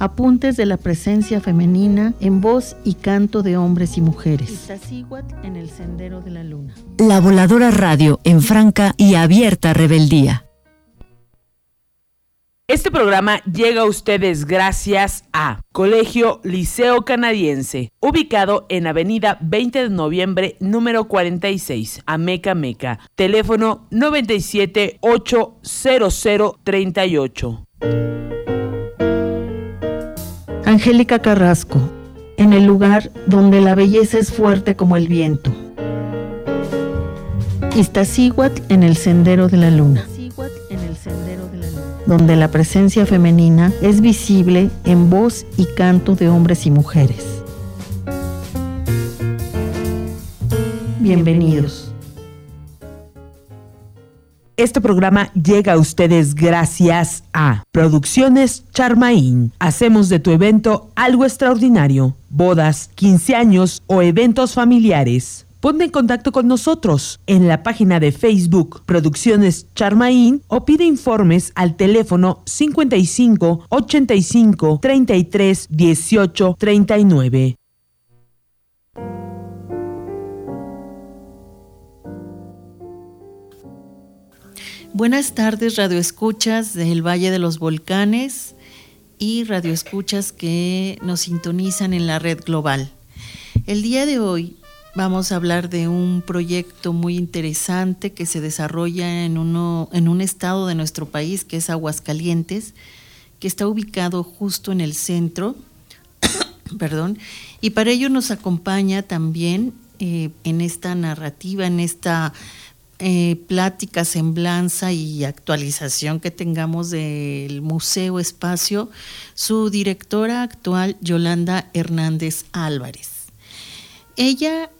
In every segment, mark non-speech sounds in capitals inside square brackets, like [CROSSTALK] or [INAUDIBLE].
Apuntes de la presencia femenina en voz y canto de hombres y mujeres. en el Sendero de la Luna. La Voladora Radio en franca y abierta rebeldía. Este programa llega a ustedes gracias a Colegio Liceo Canadiense, ubicado en Avenida 20 de Noviembre, número 46, Ameca Meca. Teléfono 97 800 38. Angélica Carrasco, en el lugar donde la belleza es fuerte como el viento. Iztaccíhuatl en el sendero de la luna donde la presencia femenina es visible en voz y canto de hombres y mujeres. Bienvenidos. Este programa llega a ustedes gracias a Producciones Charmaín. Hacemos de tu evento algo extraordinario. Bodas, 15 años o eventos familiares. Ponte en contacto con nosotros en la página de Facebook Producciones Charmaín o pide informes al teléfono 55 85 33 18 39. Buenas tardes, radioescuchas del Valle de los Volcanes y radioescuchas que nos sintonizan en la red global. El día de hoy Vamos a hablar de un proyecto muy interesante que se desarrolla en, uno, en un estado de nuestro país, que es Aguascalientes, que está ubicado justo en el centro. [COUGHS] Perdón. Y para ello nos acompaña también eh, en esta narrativa, en esta eh, plática, semblanza y actualización que tengamos del Museo Espacio, su directora actual, Yolanda Hernández Álvarez. Ella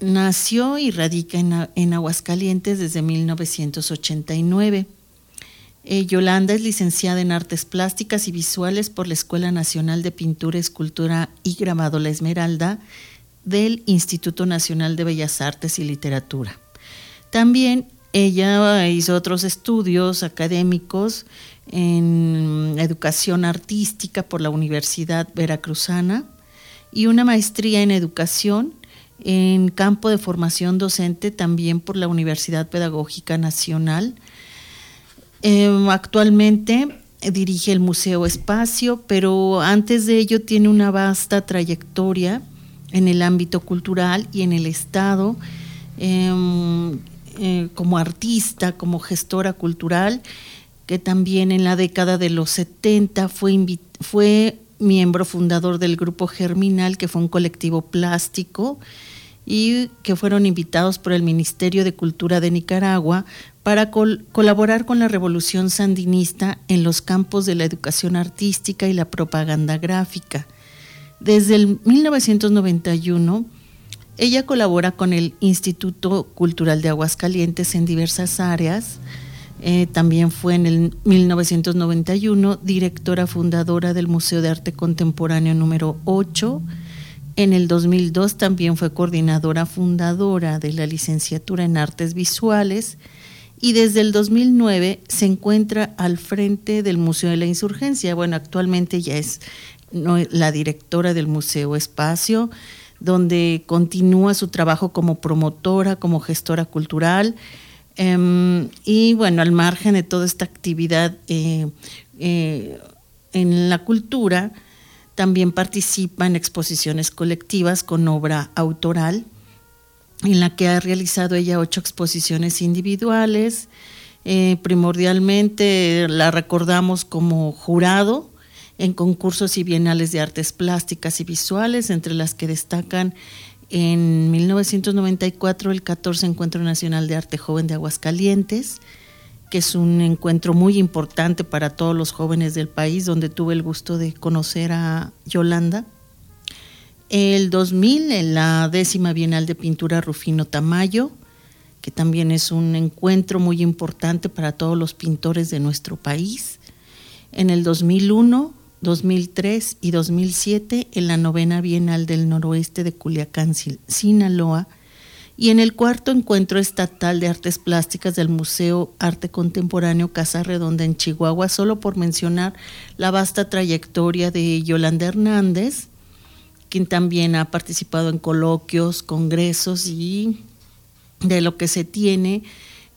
Nació y radica en, Aguascalientes desde 1989. Eh, Yolanda es licenciada en Artes Plásticas y Visuales por la Escuela Nacional de Pintura, Escultura y Grabado La Esmeralda del Instituto Nacional de Bellas Artes y Literatura. También ella hizo otros estudios académicos en educación artística por la Universidad Veracruzana y una maestría en educación en campo de formación docente también por la Universidad Pedagógica Nacional. Em, actualmente dirige el Museo Espacio, pero antes de ello tiene una vasta trayectoria en el ámbito cultural y en el Estado, em, eh, como artista, como gestora cultural, que también en la década de los 70 fue, fue miembro fundador del Grupo Germinal, que fue un colectivo plástico y que fueron invitados por el Ministerio de Cultura de Nicaragua para colaborar con la revolución sandinista en los campos de la educación artística y la propaganda gráfica. Desde el 1991, ella colabora con el Instituto Cultural de Aguascalientes en diversas áreas. Eh, también fue en el 1991 directora fundadora del Museo de Arte Contemporáneo número 8 en el 2002 también fue coordinadora fundadora de la licenciatura en artes visuales y desde el 2009 se encuentra al frente del Museo de la Insurgencia. Bueno, actualmente ya es la directora del Museo Espacio, donde continúa su trabajo como promotora, como gestora cultural. Em, y bueno, al margen de toda esta actividad eh, eh, en la cultura, también participa en exposiciones colectivas con obra autoral, en la que ha realizado ella ocho exposiciones individuales. Eh, primordialmente la recordamos como jurado en concursos y bienales de artes plásticas y visuales, entre las que destacan en 1994 el 14 Encuentro Nacional de Arte Joven de Aguascalientes, que es un encuentro muy importante para todos los jóvenes del país, donde tuve el gusto de conocer a Yolanda. El 2000, en la décima Bienal de Pintura Rufino Tamayo, que también es un encuentro muy importante para todos los pintores de nuestro país. En el 2001, 2003 y 2007, en la novena Bienal del Noroeste de Culiacán, Sinaloa, y en el cuarto encuentro estatal de artes plásticas del Museo Arte Contemporáneo Casa Redonda en Chihuahua, solo por mencionar la vasta trayectoria de Yolanda Hernández, quien también ha participado en coloquios, congresos y de lo que se tiene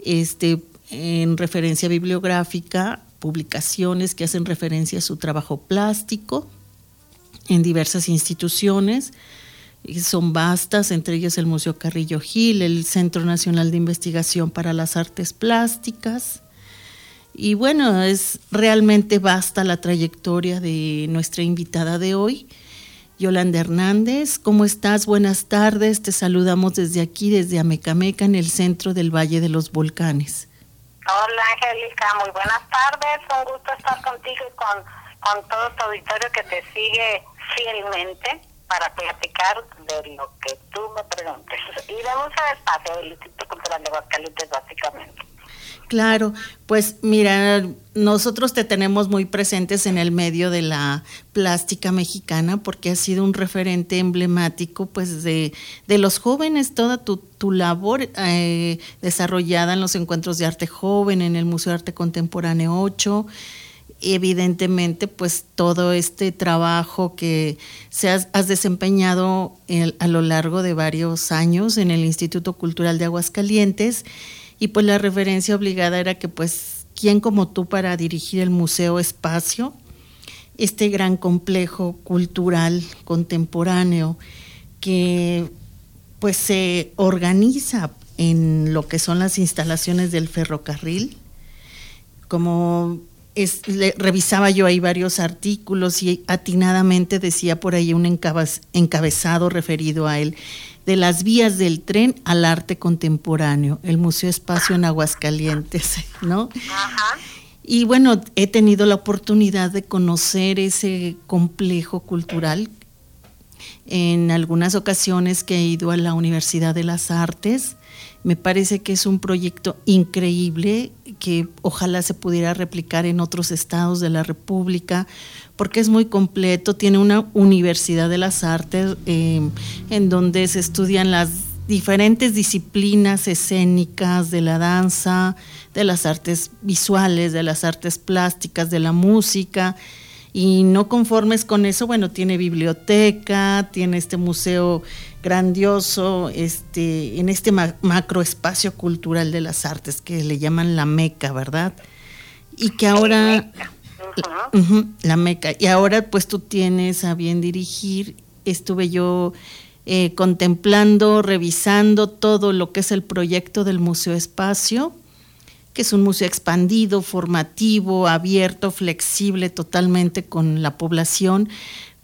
este, en referencia bibliográfica, publicaciones que hacen referencia a su trabajo plástico en diversas instituciones son vastas, entre ellas el Museo Carrillo Gil, el Centro Nacional de Investigación para las Artes Plásticas. Y bueno, es realmente vasta la trayectoria de nuestra invitada de hoy, Yolanda Hernández. ¿Cómo estás? Buenas tardes. Te saludamos desde aquí, desde Amecameca, en el centro del Valle de los Volcanes. Hola, Angélica. Muy buenas tardes. Un gusto estar contigo y con, con todo tu auditorio que te sigue fielmente para platicar de lo que tú me preguntes. Y vamos a espacio del Instituto Cultural de Aguascalientes, básicamente. Claro, pues mira, nosotros te tenemos muy presentes en el medio de la plástica mexicana porque has sido un referente emblemático pues de, de los jóvenes, toda tu, tu labor eh, desarrollada en los encuentros de arte joven, en el Museo de Arte Contemporáneo 8, evidentemente pues todo este trabajo que se has, desempeñado a lo largo de varios años en el Instituto Cultural de Aguascalientes y pues la referencia obligada era que pues quién como tú para dirigir el Museo Espacio, este gran complejo cultural contemporáneo que pues se organiza en lo que son las instalaciones del ferrocarril como revisaba yo ahí varios artículos y atinadamente decía por ahí un encabezado referido a él, de las vías del tren al arte contemporáneo, el Museo Espacio en Aguascalientes, [LAUGHS] ¿no? Y bueno, he tenido la oportunidad de conocer ese complejo cultural en algunas ocasiones que he ido a la Universidad de las Artes me parece que es un proyecto increíble que ojalá se pudiera replicar en otros estados de la República, porque es muy completo, tiene una universidad de las artes eh, en donde se estudian las diferentes disciplinas escénicas de la danza, de las artes visuales, de las artes plásticas, de la música. Y no conformes con eso, bueno, tiene biblioteca, tiene este museo grandioso este, en este macroespacio cultural de las artes que le llaman la Meca, ¿verdad? Y que ahora... la Meca. Y ahora pues tú tienes a bien dirigir, estuve yo eh, contemplando, revisando todo lo que es el proyecto del Museo Espacio, que es un museo expandido, formativo, abierto, flexible totalmente con la población,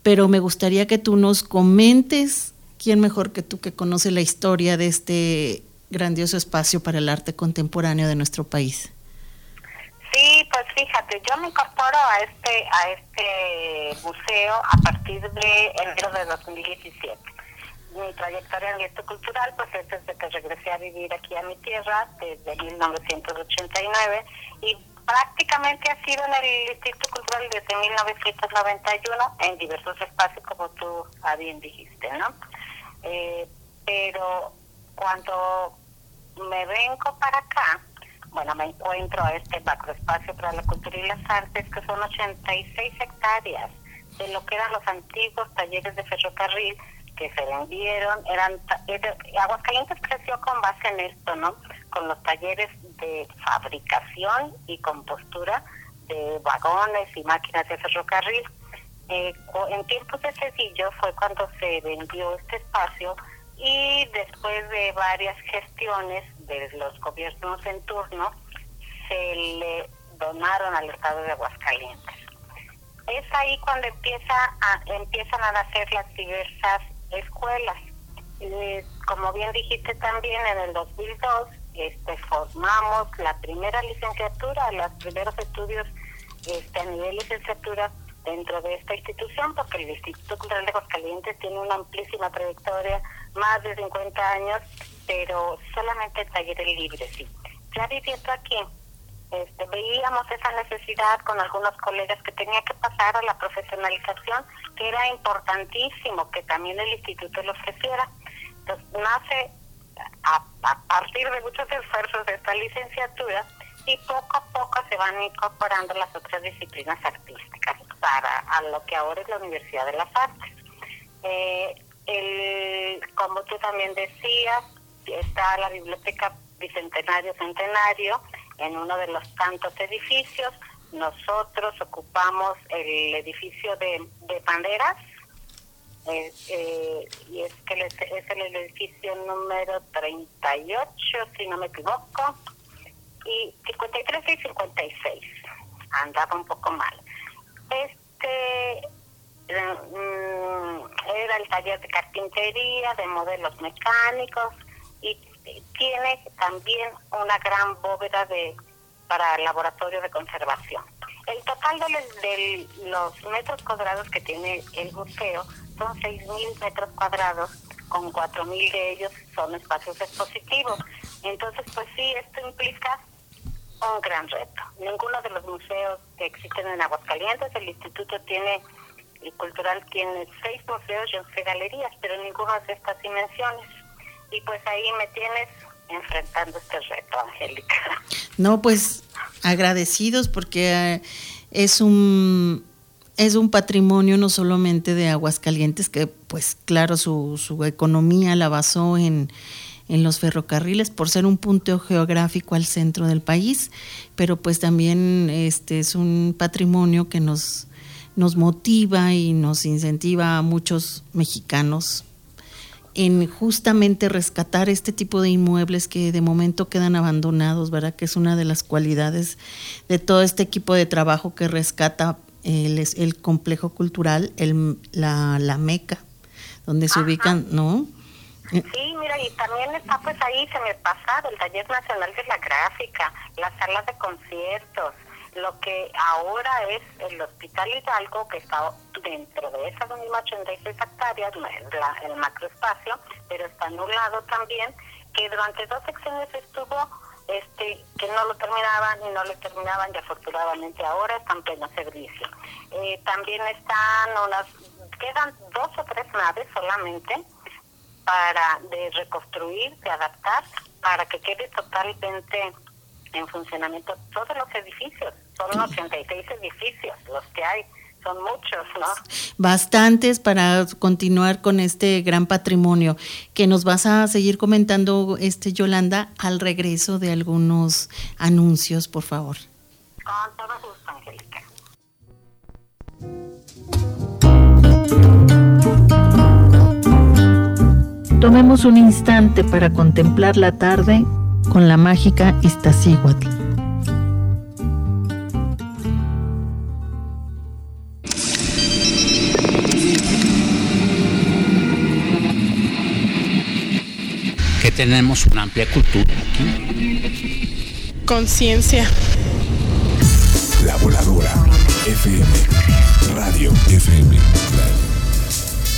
pero me gustaría que tú nos comentes ¿quién mejor que tú que conoce la historia de este grandioso espacio para el arte contemporáneo de nuestro país? Sí, pues fíjate, yo me incorporo a este a este museo a partir de enero de 2017. Mi trayectoria en el cultural pues es desde que regresé a vivir aquí a mi tierra desde 1989 y prácticamente ha sido en el Instituto Cultural desde 1991 en diversos espacios como tú bien dijiste, ¿no? Eh, pero cuando me vengo para acá, bueno, me encuentro a este macroespacio para la cultura y las artes, que son 86 hectáreas de lo que eran los antiguos talleres de ferrocarril que se vendieron. Eran, Aguascalientes creció con base en esto, ¿no? Con los talleres de fabricación y compostura de vagones y máquinas de ferrocarril eh, en tiempos de Cedillo fue cuando se vendió este espacio y después de varias gestiones de los gobiernos en turno, se le donaron al estado de Aguascalientes. Es ahí cuando empieza a, empiezan a nacer las diversas escuelas. como bien dijiste también, en el 2002 este, formamos la primera licenciatura, los primeros estudios este, a nivel licenciatura dentro de esta institución, porque el Instituto Cultural de Aguascalientes tiene una amplísima trayectoria, más de 50 años, pero solamente talleres libres, sí. Ya viviendo aquí, este, veíamos esa necesidad con algunos colegas que tenía que pasar a la profesionalización, que era importantísimo que también el instituto lo ofreciera. Entonces, nace a, partir de muchos esfuerzos de esta licenciatura y poco a poco se van incorporando las otras disciplinas artísticas para a lo que ahora es la Universidad de las Artes. Eh, el, como tú también decías, está la Biblioteca Bicentenario Centenario en uno de los tantos edificios. Nosotros ocupamos el edificio de, de banderas, eh, eh, y es que es el edificio número 38, si no me equivoco, y 53 y 56. Andaba un poco mal. Este mm, era el taller de carpintería, de modelos mecánicos y tiene también una gran bóveda de para laboratorio de conservación. El total de, los metros cuadrados que tiene el museo son 6.000 metros cuadrados, con 4.000 de ellos son espacios expositivos. Entonces, pues sí, esto implica un gran reto. Ninguno de los museos que existen en Aguascalientes, el instituto tiene, el cultural tiene seis museos y once galerías, pero ninguno de estas dimensiones. Y pues ahí me tienes enfrentando este reto, Angélica. No, pues agradecidos porque eh, es un es un patrimonio no solamente de Aguascalientes que pues claro su, su economía la basó en en los ferrocarriles por ser un punto geográfico al centro del país, pero pues también este es un patrimonio que nos, nos motiva y nos incentiva a muchos mexicanos en justamente rescatar este tipo de inmuebles que de momento quedan abandonados, ¿verdad? Que es una de las cualidades de todo este equipo de trabajo que rescata el, el complejo cultural, el, la, la Meca, donde se ubican, ¿no? Sí, mira, y también está pues ahí, se me pasa, el Taller Nacional de la Gráfica, las salas de conciertos, lo que ahora es el Hospital Hidalgo, que está dentro de esas mismas 86 hectáreas, la, el macroespacio, pero está anulado también, que durante dos secciones estuvo este que no lo terminaban y no lo terminaban y afortunadamente ahora están en pleno servicio. Eh, también están unas, quedan dos o tres naves solamente, para de reconstruir, de adaptar, para que quede totalmente en funcionamiento todos los edificios. Son 86 edificios los que hay, son muchos, ¿no? Bastantes para continuar con este gran patrimonio que nos vas a seguir comentando, este Yolanda, al regreso de algunos anuncios, por favor. Con todo gusto, Angélica. Tomemos un instante para contemplar la tarde con la mágica Iztaccíhuatl. Que tenemos una amplia cultura aquí. Conciencia. La voladora. FM. Radio. FM.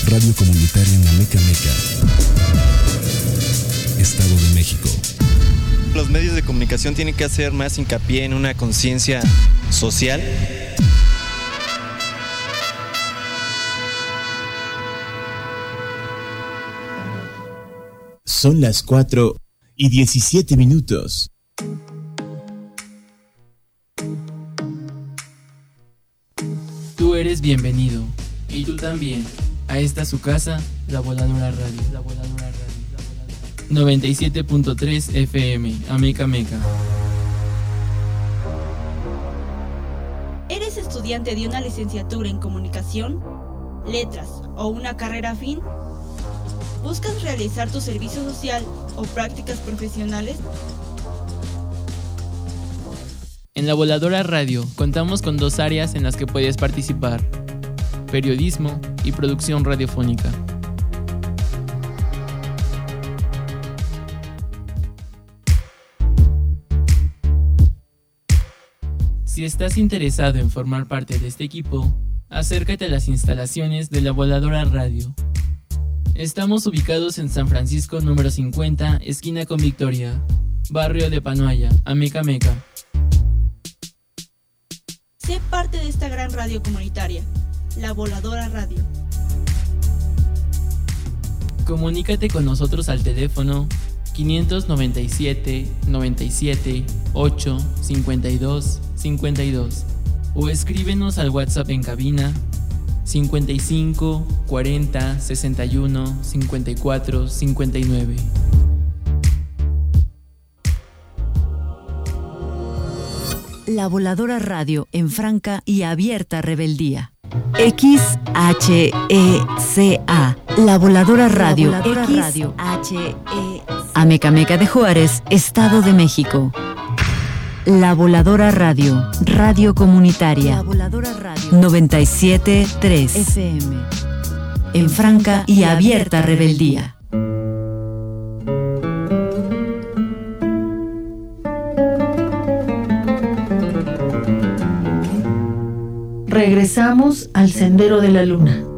Radio Comunitaria en la Meca Meca, Estado de México. Los medios de comunicación tienen que hacer más hincapié en una conciencia social. Son las 4 y 17 minutos. Tú eres bienvenido. Y tú también a esta su casa, La Voladora Radio. La Voladora Radio. 97.3 FM, Ameca Meca. ¿Eres estudiante de una licenciatura en comunicación, letras o una carrera afín? ¿Buscas realizar tu servicio social o prácticas profesionales? En la Voladora Radio contamos con dos áreas en las que puedes participar periodismo y producción radiofónica. Si estás interesado en formar parte de este equipo, acércate a las instalaciones de la Voladora Radio. Estamos ubicados en San Francisco número 50, esquina con Victoria, barrio de Panoaya, Ameca Meca. Sé parte de esta gran radio comunitaria, la Voladora Radio. Comunícate con nosotros al teléfono 597 97 8 52 52 o escríbenos al WhatsApp en cabina 55 40 61 54 59. La Voladora Radio en franca y abierta rebeldía. XHECA. La Voladora Radio. La Voladora Radio. Amecameca de Juárez, Estado de México. La Voladora Radio, radio comunitaria. La Voladora Radio 973 FM. En franca y abierta rebeldía. Regresamos al sendero de la luna.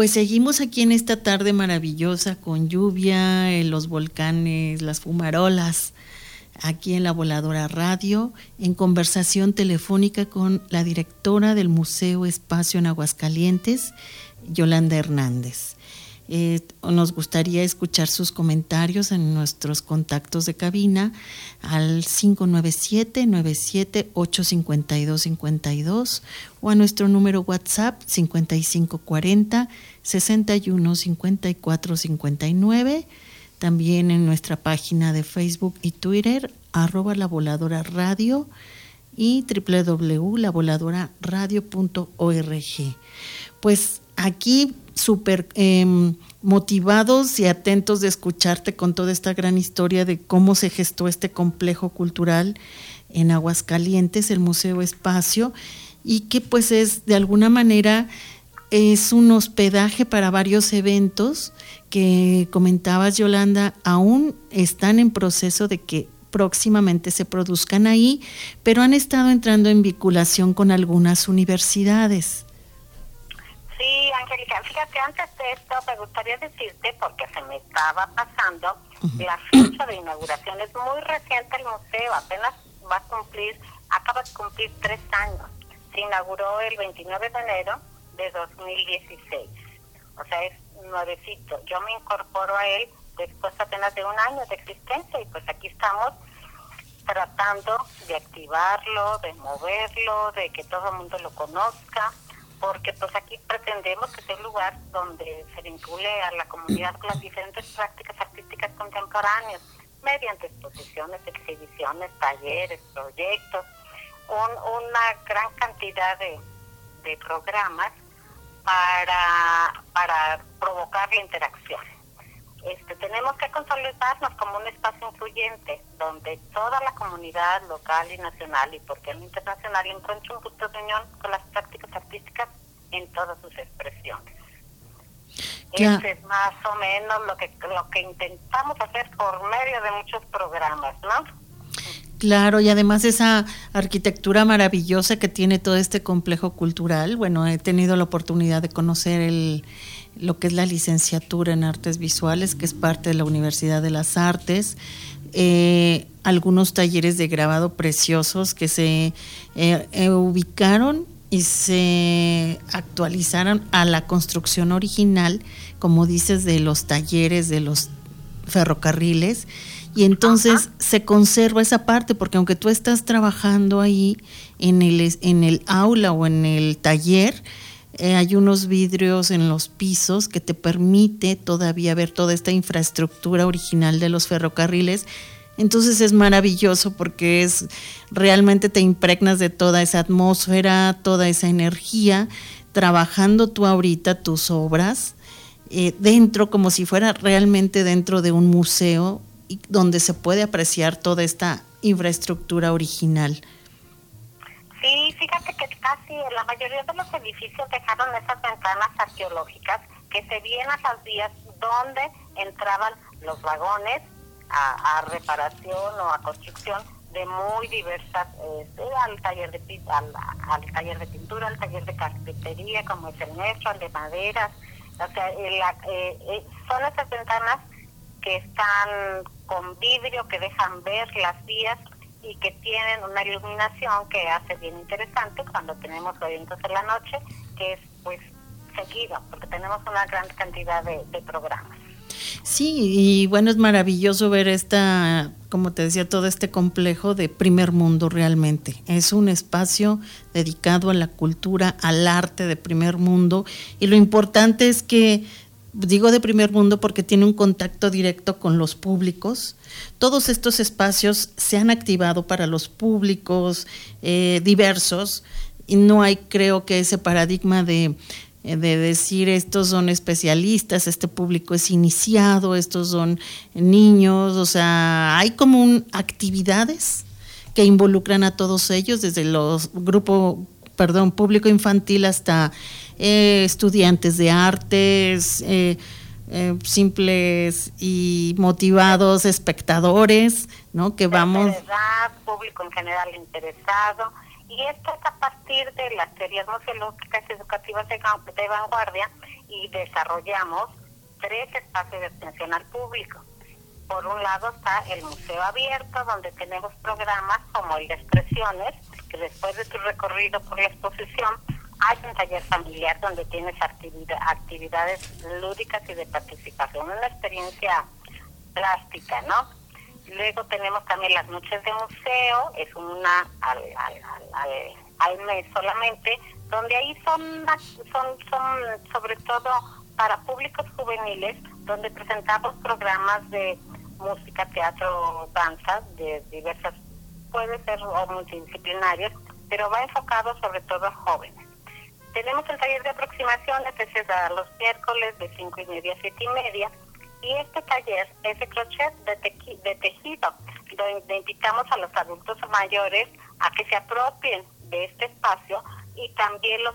Pues seguimos aquí en esta tarde maravillosa con lluvia, en los volcanes, las fumarolas, aquí en la Voladora Radio, en conversación telefónica con la directora del Museo Espacio en Aguascalientes, Yolanda Hernández. Eh, nos gustaría escuchar sus comentarios en nuestros contactos de cabina al 597-97-852-52 o a nuestro número WhatsApp 5540-615459. También en nuestra página de Facebook y Twitter, arroba la voladora radio y www.lavoladoraradio.org. Pues aquí súper em, motivados y atentos de escucharte con toda esta gran historia de cómo se gestó este complejo cultural en Aguascalientes, el Museo Espacio, y que pues es de alguna manera es un hospedaje para varios eventos que comentabas Yolanda, aún están en proceso de que próximamente se produzcan ahí, pero han estado entrando en vinculación con algunas universidades. Sí, Angélica, fíjate, antes de esto me gustaría decirte, porque se me estaba pasando, la fecha de inauguración es muy reciente el museo, apenas va a cumplir, acaba de cumplir tres años. Se inauguró el 29 de enero de 2016. O sea, es nuevecito. Yo me incorporo a él después apenas de un año de existencia y pues aquí estamos tratando de activarlo, de moverlo, de que todo el mundo lo conozca porque pues aquí pretendemos que sea un lugar donde se vincule a la comunidad con las diferentes prácticas artísticas contemporáneas, mediante exposiciones, exhibiciones, talleres, proyectos, una gran cantidad de, de programas para, para provocar la interacción. Este, tenemos que consolidarnos como un espacio influyente donde toda la comunidad local y nacional y porque el internacional encuentre un punto de unión con las prácticas artísticas en todas sus expresiones. Eso es más o menos lo que lo que intentamos hacer por medio de muchos programas, ¿no? Claro, y además esa arquitectura maravillosa que tiene todo este complejo cultural. Bueno, he tenido la oportunidad de conocer el, lo que es la licenciatura en artes visuales, que es parte de la Universidad de las Artes, eh, algunos talleres de grabado preciosos que se eh, eh, ubicaron y se actualizaron a la construcción original, como dices, de los talleres, de los ferrocarriles, y entonces se conserva esa parte, porque aunque tú estás trabajando ahí en el, en el aula o en el taller, eh, hay unos vidrios en los pisos que te permite todavía ver toda esta infraestructura original de los ferrocarriles. Entonces es maravilloso porque es realmente te impregnas de toda esa atmósfera, toda esa energía, trabajando tú ahorita tus obras eh, dentro como si fuera realmente dentro de un museo donde se puede apreciar toda esta infraestructura original. Así es, la mayoría de los edificios dejaron esas ventanas arqueológicas que se vienen a las vías donde entraban los vagones a, reparación o a construcción de muy diversas, este, al, taller de, al, al, taller de pintura, al taller de carpintería, como es el nuestro, al de maderas. O sea, eh, eh, son esas ventanas que están con vidrio, que dejan ver las vías y que tienen una iluminación que hace bien interesante cuando tenemos eventos en la noche, que es pues seguido, porque tenemos una gran cantidad de, programas. Sí, y bueno, es maravilloso ver esta, como te decía, todo este complejo de primer mundo realmente. Es un espacio dedicado a la cultura, al arte de primer mundo, y lo importante es que digo de primer mundo porque tiene un contacto directo con los públicos. Todos estos espacios se han activado para los públicos eh, diversos y no hay, creo que, ese paradigma de, eh, de decir estos son especialistas, este público es iniciado, estos son niños, o sea, hay como un, actividades que involucran a todos ellos, desde los grupo, perdón, público infantil hasta eh, estudiantes de artes, eh, eh, simples y motivados espectadores, ¿no? Que vamos... público en general interesado, y esto es a partir de las teorías museológicas educativas de, de vanguardia y desarrollamos tres espacios de atención al público. Por un lado está el Museo Abierto, donde tenemos programas como el de expresiones, que después de tu recorrido por la exposición hay un taller familiar donde tienes actividades lúdicas y de participación, una experiencia plástica, ¿no? Luego tenemos también las noches de museo, es una al, al, mes solamente, donde ahí son, son, son sobre todo para públicos juveniles, donde presentamos programas de música, teatro, danza, de diversas, puede ser o multidisciplinarios, pero va enfocado sobre todo a jóvenes. Tenemos el taller de aproximaciones, ese es a los miércoles de 5 y media a 7 y media. Y este taller es de crochet de, de tejido, donde invitamos a los adultos mayores a que se apropien de este espacio y también los,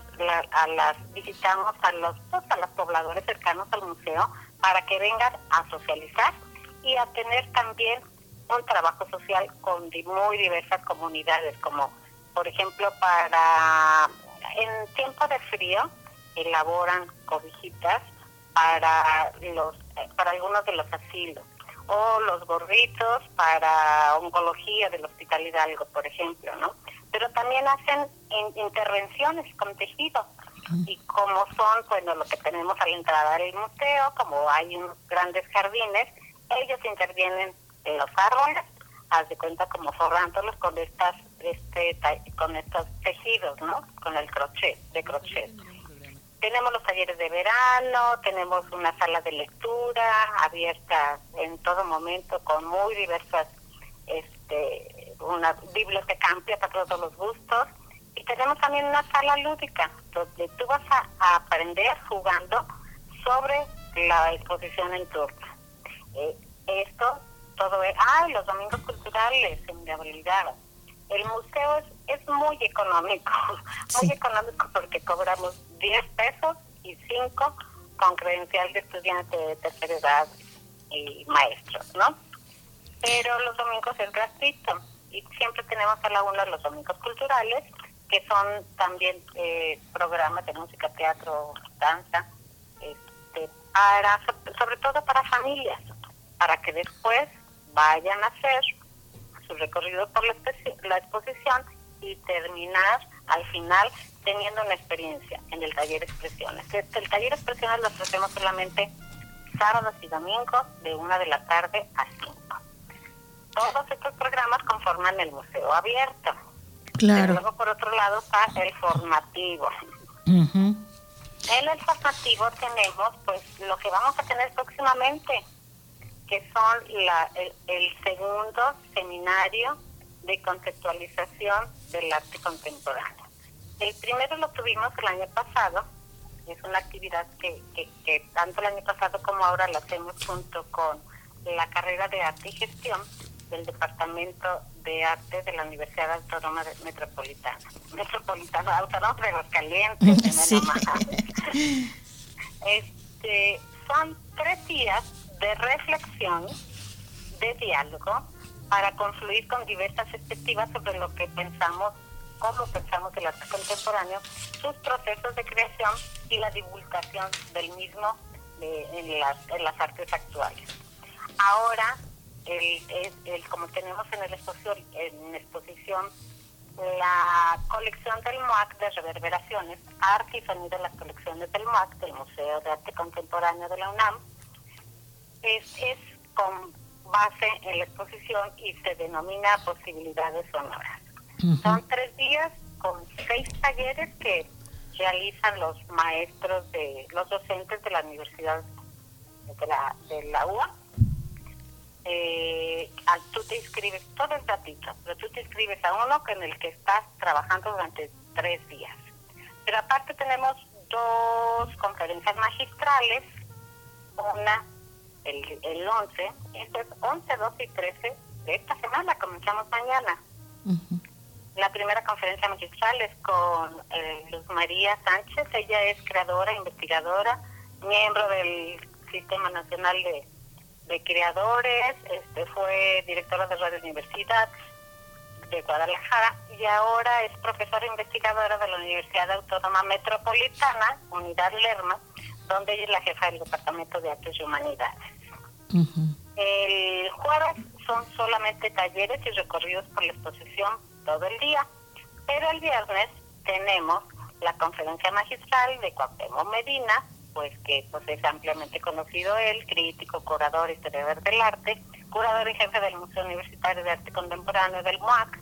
a las visitamos a los, pues, a los pobladores cercanos al museo para que vengan a socializar y a tener también un trabajo social con muy diversas comunidades, como por ejemplo para en tiempo de frío elaboran cobijitas para los para algunos de los asilos o los gorritos para oncología del Hospital Hidalgo, por ejemplo, ¿no? Pero también hacen intervenciones con tejido y como son, bueno, lo que tenemos a la entrada del museo, como hay unos grandes jardines, ellos intervienen en los árboles, haz de cuenta como forrándolos con estas este con estos tejidos, ¿no? Con el crochet, de crochet. Tenemos los talleres de verano, tenemos una sala de lectura abierta en todo momento con muy diversas, este, una biblioteca amplia para todos los gustos. Y tenemos también una sala lúdica donde tú vas a, aprender jugando sobre la exposición en turno. Eh, esto todo es, ah, los domingos culturales en viabilidad el museo es, es muy económico, [LAUGHS] muy económico porque cobramos 10 pesos y 5 con credencial de estudiante de tercera edad y maestros, ¿no? Pero los domingos es gratuito y siempre tenemos a la una los domingos culturales, que son también eh, programas de música, teatro, danza, este, para, sobre todo para familias, para que después vayan a hacer su recorrido por la, exposición y terminar al final teniendo una experiencia en el taller expresiones. El taller expresiones lo ofrecemos solamente sábados y domingos de una de la tarde a cinco. Todos estos programas conforman el museo abierto. Claro. luego por otro lado está el formativo. En el formativo tenemos pues lo que vamos a tener próximamente que son la, el, segundo seminario de conceptualización del arte contemporáneo. El primero lo tuvimos el año pasado, es una actividad que, que, tanto el año pasado como ahora la hacemos junto con la carrera de arte y gestión, del Departamento de Arte de la Universidad Autónoma Metropolitana. Metropolitana, Autónoma de Aguascalientes. [LAUGHS] Sí. este, son tres días de reflexión, de diálogo, para confluir con diversas perspectivas sobre lo que pensamos, cómo pensamos el arte contemporáneo, sus procesos de creación y la divulgación del mismo en, las, en las artes actuales. Ahora, el, el, como tenemos en, el exposición, en exposición la colección del MOAC de reverberaciones, arte y sonido en las colecciones del MOAC, del Museo de Arte Contemporáneo de la UNAM, es, es con base en la exposición y se denomina posibilidades sonoras. Son tres días con seis talleres que realizan los maestros de los docentes de la Universidad de la, de la UA. Eh, tú te inscribes, todo es gratuito, pero tú te inscribes a uno en el que estás trabajando durante tres días. Pero aparte tenemos dos conferencias magistrales, una el, el 11, esto es 11, 12 y 13 de esta semana, comenzamos mañana. La primera conferencia magistral es con eh, Luz María Sánchez, ella es creadora, investigadora, miembro del Sistema Nacional de, de Creadores, este, fue directora de Radio Universidad de Guadalajara y ahora es profesora investigadora de la Universidad Autónoma Metropolitana, Unidad Lerma, donde ella es la jefa del Departamento de Artes y Humanidades. El jueves son solamente talleres y recorridos por la exposición todo el día, pero el viernes tenemos la conferencia magistral de Cuauhtémoc Medina, pues que pues es ampliamente conocido él, crítico, curador, historiador del arte, curador y jefe del Museo Universitario de Arte Contemporáneo del MUAC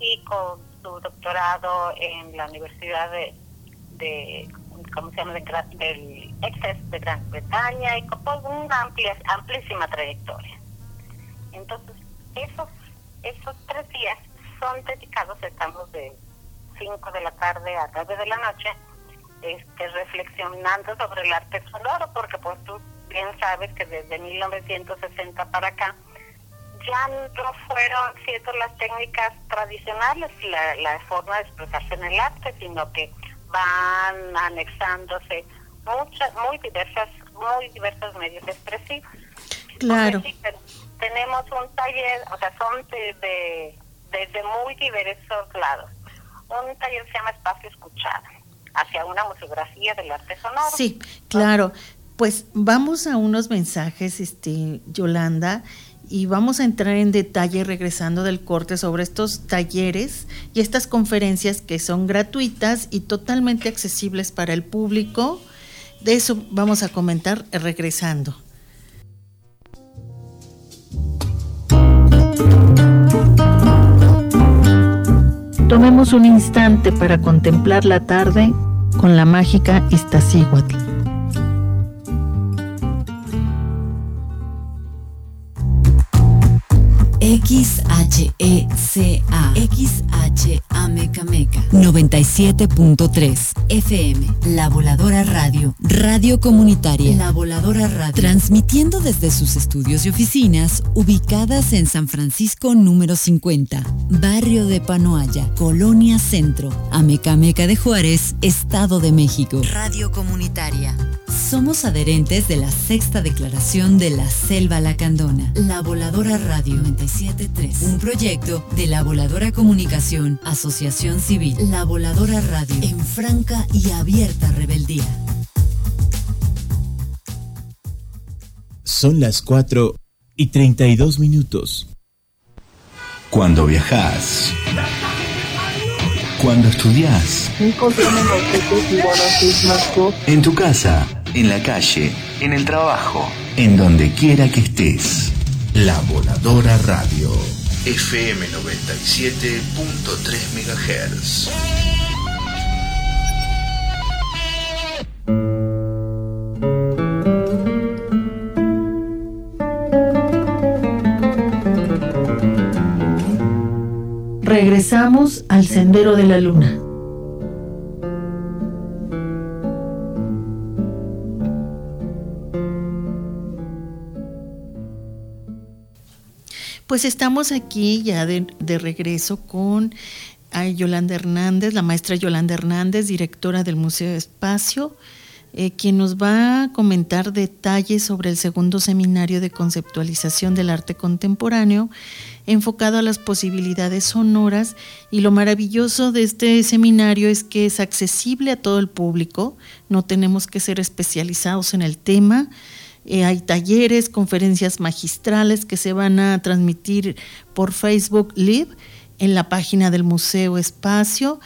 y con su doctorado en la Universidad de, de ¿cómo se llama?, del ex de Gran Bretaña y con una amplia, amplísima trayectoria. Entonces, esos, esos tres días son dedicados, estamos de 5 de la tarde a 9 de la noche, este, reflexionando sobre el arte sonoro, porque pues tú bien sabes que desde 1960 para acá ya no fueron ciertas las técnicas tradicionales, la, la forma de expresarse en el arte, sino que van anexándose muchas, muy diversas, muy diversos medios expresivos. Claro. tenemos un taller, o sea, son desde, desde muy diversos lados. Un taller se llama Espacio Escuchado, hacia una museografía del arte sonoro. Sí, claro. Pues vamos a unos mensajes, este, Yolanda y vamos a entrar en detalle regresando del corte sobre estos talleres y estas conferencias que son gratuitas y totalmente accesibles para el público. De eso vamos a comentar regresando. Tomemos un instante para contemplar la tarde con la mágica Iztaccíhuatl. XHA Meca 97.3 FM La Voladora Radio. Radio Comunitaria. La Voladora Radio. Transmitiendo desde sus estudios y oficinas ubicadas en San Francisco número 50 Barrio de Panoaya Colonia Centro Amecameca de Juárez Estado de México. Radio Comunitaria somos adherentes de la sexta declaración de la Selva Lacandona. La Voladora Radio 973. Un proyecto de la Voladora Comunicación, Asociación Civil. La Voladora Radio. En franca y abierta rebeldía. Son las 4 y 32 minutos. Cuando viajas. Cuando estudias. En tu casa en la calle, en el trabajo, en donde quiera que estés. La Voladora Radio, FM 97.3 MHz. Regresamos al Sendero de la Luna. Pues estamos aquí ya de, regreso con Yolanda Hernández, la maestra Yolanda Hernández, directora del Museo Espacio, eh, quien nos va a comentar detalles sobre el segundo seminario de conceptualización del arte contemporáneo enfocado a las posibilidades sonoras. Y lo maravilloso de este seminario es que es accesible a todo el público, no tenemos que ser especializados en el tema, eh, hay talleres, conferencias magistrales que se van a transmitir por Facebook Live en la página del Museo Espacio.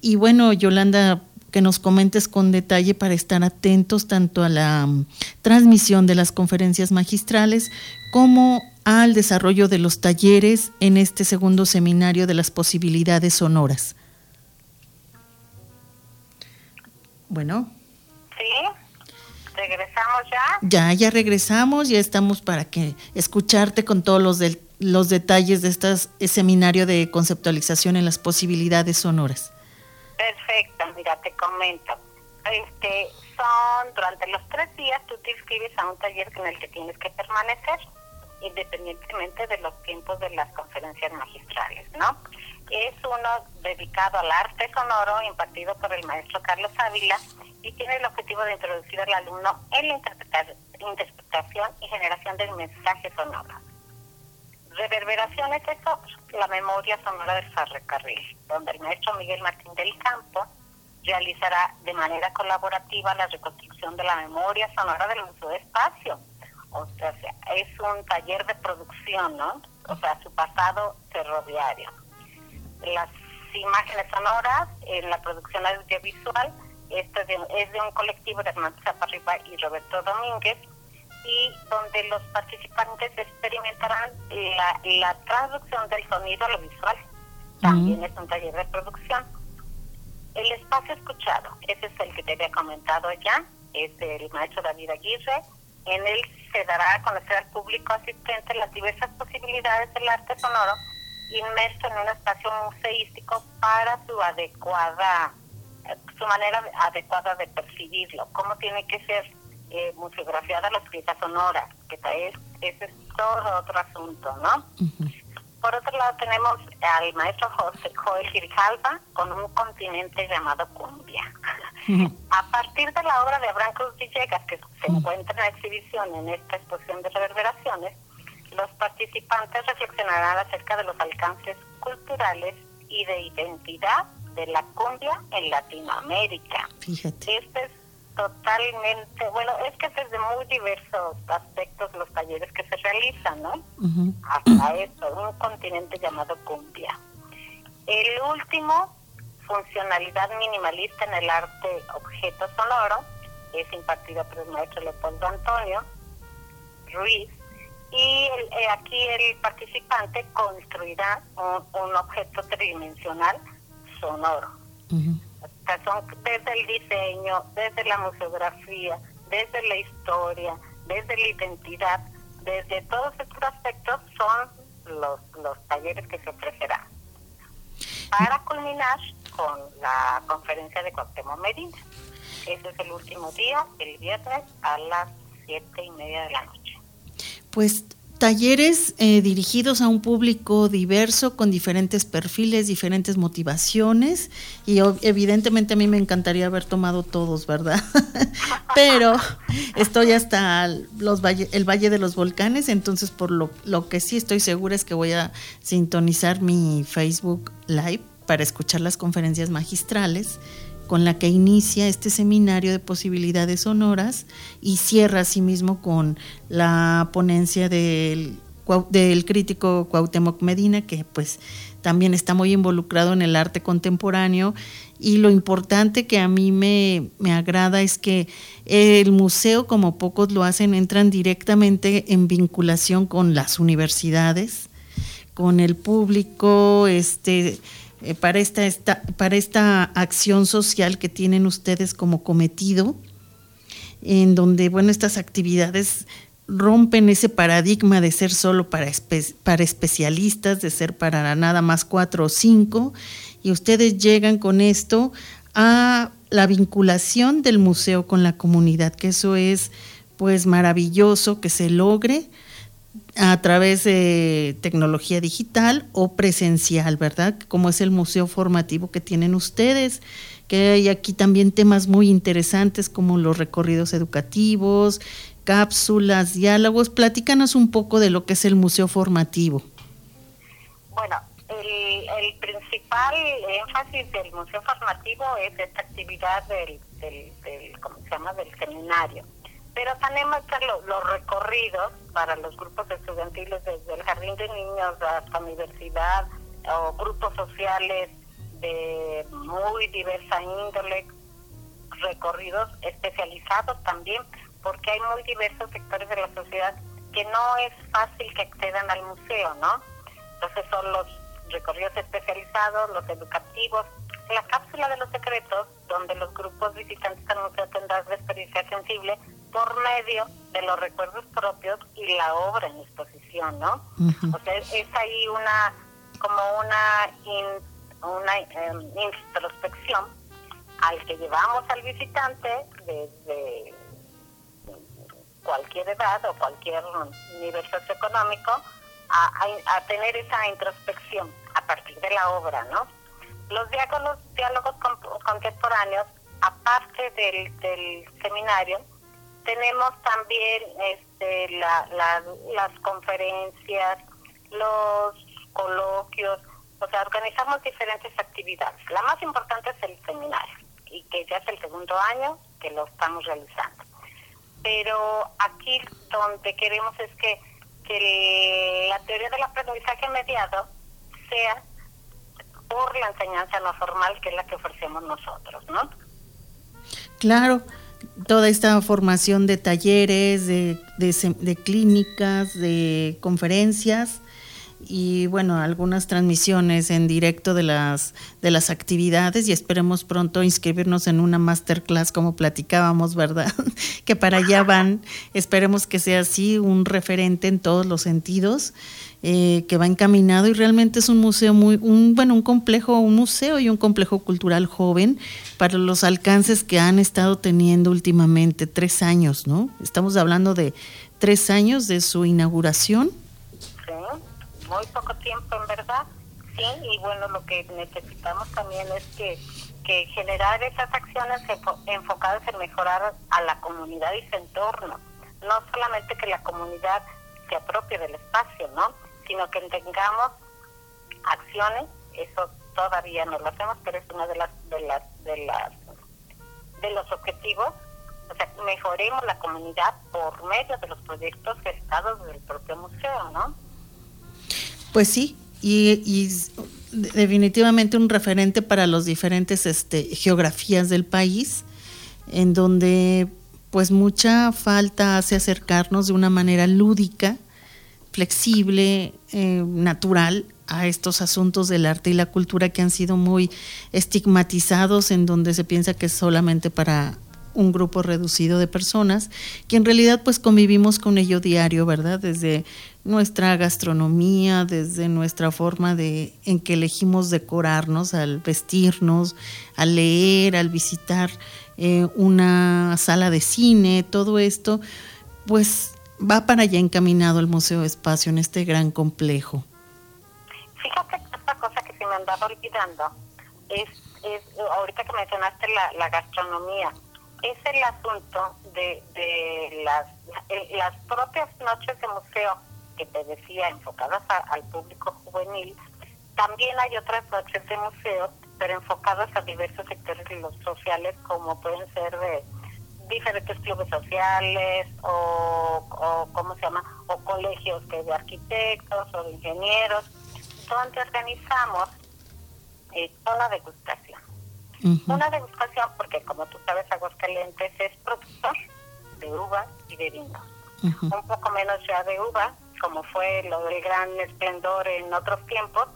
Y bueno, Yolanda, que nos comentes con detalle para estar atentos tanto a la mm, transmisión de las conferencias magistrales como al desarrollo de los talleres en este segundo seminario de las posibilidades sonoras. Bueno. Sí. ¿Regresamos ya? Ya, ya regresamos, ya estamos para que escucharte con todos los, los detalles de este seminario de conceptualización en las posibilidades sonoras. Perfecto, mira, te comento. Este, son, durante los tres días tú te inscribes a un taller en el que tienes que permanecer, independientemente de los tiempos de las conferencias magistrales, ¿no? Es uno dedicado al arte sonoro impartido por el maestro Carlos Ávila y tiene el objetivo de introducir al alumno en la interpretación y generación del mensaje sonoro. Reverberación es eso, la memoria sonora del ferrocarril, donde el maestro Miguel Martín del Campo realizará de manera colaborativa la reconstrucción de la memoria sonora del uso de espacio. O sea, es un taller de producción, ¿no? O sea, su pasado ferroviario. Las imágenes sonoras en la producción audiovisual esto es de, un colectivo de Hernán Zaparriba y Roberto Domínguez, y donde los participantes experimentarán la, la traducción del sonido a lo visual. También es un taller de producción. El espacio escuchado, ese es el que te había comentado ya, es del maestro David Aguirre. En él se dará a conocer al público asistente las diversas posibilidades del arte sonoro inmerso en un espacio museístico para su adecuada su manera adecuada de percibirlo, cómo tiene que ser eh, museografiada la escrita sonora, que es, ese es todo otro asunto, ¿no? Por otro lado tenemos al maestro José Joel Girijalba con un continente llamado Cumbia. A partir de la obra de Abraham Cruz Villegas, que se encuentra en exhibición en esta exposición de reverberaciones, los participantes reflexionarán acerca de los alcances culturales y de identidad de la cumbia en Latinoamérica. Fíjate. Este es totalmente, bueno, es que desde muy diversos aspectos los talleres que se realizan, ¿no? Hasta esto, un continente llamado cumbia. El último, funcionalidad minimalista en el arte objeto sonoro, es impartido por el maestro Leopoldo Antonio Ruiz, y eh, aquí el participante construirá un objeto tridimensional sonoro. Son desde el diseño, desde la museografía, desde la historia, desde la identidad, desde todos estos aspectos son los, los talleres que se ofrecerán. Para culminar con la conferencia de Cuauhtémoc Medina. Ese es el último día, el viernes a las siete y media de la noche. Pues talleres eh, dirigidos a un público diverso, con diferentes perfiles, diferentes motivaciones, y evidentemente a mí me encantaría haber tomado todos, ¿verdad? [LAUGHS] Pero estoy hasta los el Valle de los Volcanes, entonces por lo, lo que sí estoy segura es que voy a sintonizar mi Facebook Live para escuchar las conferencias magistrales con la que inicia este seminario de posibilidades sonoras y cierra asimismo con la ponencia del, del crítico Cuauhtémoc Medina, que pues también está muy involucrado en el arte contemporáneo. Y lo importante que a mí me, me, agrada es que el museo, como pocos lo hacen, entran directamente en vinculación con las universidades, con el público, este, eh, para, esta, esta, para esta acción social que tienen ustedes como cometido, en donde, bueno, estas actividades rompen ese paradigma de ser solo para, para especialistas, de ser para nada más cuatro o cinco, y ustedes llegan con esto a la vinculación del museo con la comunidad, que eso es pues maravilloso que se logre a través de tecnología digital o presencial, ¿verdad? Como es el museo formativo que tienen ustedes, que hay aquí también temas muy interesantes como los recorridos educativos, cápsulas, diálogos. Platícanos un poco de lo que es el museo formativo. Bueno, el, principal énfasis del museo formativo es esta actividad del, del, del ¿cómo se llama?, del seminario pero tenemos los, recorridos para los grupos estudiantiles desde el jardín de niños hasta universidad o grupos sociales de muy diversa índole, recorridos especializados también, porque hay muy diversos sectores de la sociedad que no es fácil que accedan al museo, ¿no? Entonces son los recorridos especializados, los educativos, la cápsula de los secretos, donde los grupos visitantes al museo tendrán la experiencia sensible por medio de los recuerdos propios y la obra en exposición, ¿no? O sea, es, ahí una, como una, una em, introspección al que llevamos al visitante desde cualquier edad o cualquier nivel socioeconómico a, a, tener esa introspección a partir de la obra, ¿no? Los diálogos, diálogos contemporáneos, aparte del, del seminario, tenemos también este, las conferencias, los coloquios, o sea, organizamos diferentes actividades. La más importante es el seminario, y que ya es el segundo año que lo estamos realizando. Pero aquí donde queremos es que, que la teoría del aprendizaje mediado sea por la enseñanza no formal, que es la que ofrecemos nosotros, ¿no? Claro, toda esta formación de talleres, de, de, clínicas, de conferencias y bueno, algunas transmisiones en directo de las, de las actividades y esperemos pronto inscribirnos en una masterclass como platicábamos, ¿verdad? [LAUGHS] que para allá van, esperemos que sea así un referente en todos los sentidos eh, que va encaminado y realmente es un museo muy, un, bueno, un complejo, un museo y un complejo cultural joven para los alcances que han estado teniendo últimamente, tres años, ¿no? Estamos hablando de tres años de su inauguración. Sí, muy poco tiempo en verdad, sí, y bueno, lo que necesitamos también es que, que generar esas acciones enfocadas en mejorar a la comunidad y su entorno, no solamente que la comunidad se apropie del espacio, ¿no? Sino que tengamos acciones, eso todavía no lo hacemos, pero es una de las de las de las de los objetivos, o sea, mejoremos la comunidad por medio de los proyectos gestados del propio museo, ¿no? Pues sí, y, y definitivamente un referente para los diferentes este, geografías del país, en donde pues mucha falta hace acercarnos de una manera lúdica flexible, eh, natural a estos asuntos del arte y la cultura que han sido muy estigmatizados, en donde se piensa que es solamente para un grupo reducido de personas, que en realidad pues convivimos con ello diario, ¿verdad? Desde nuestra gastronomía, desde nuestra forma de en que elegimos decorarnos, al vestirnos, al leer, al visitar eh, una sala de cine, todo esto, pues va para allá encaminado el Museo Espacio en este gran complejo? Fíjate que otra cosa que se me andaba olvidando es, es ahorita que mencionaste la, gastronomía, es el asunto de, de las, las propias noches de museo que te decía enfocadas al público juvenil. También hay otras noches de museo, pero enfocadas a diversos sectores sociales como pueden ser de diferentes clubes sociales o, o ¿cómo se llama? O colegios que de arquitectos o de ingenieros, donde organizamos eh, una degustación. Una degustación porque, como tú sabes, Aguascalientes es productor de uva y de vino. Un poco menos ya de uva, como fue lo del gran esplendor en otros tiempos,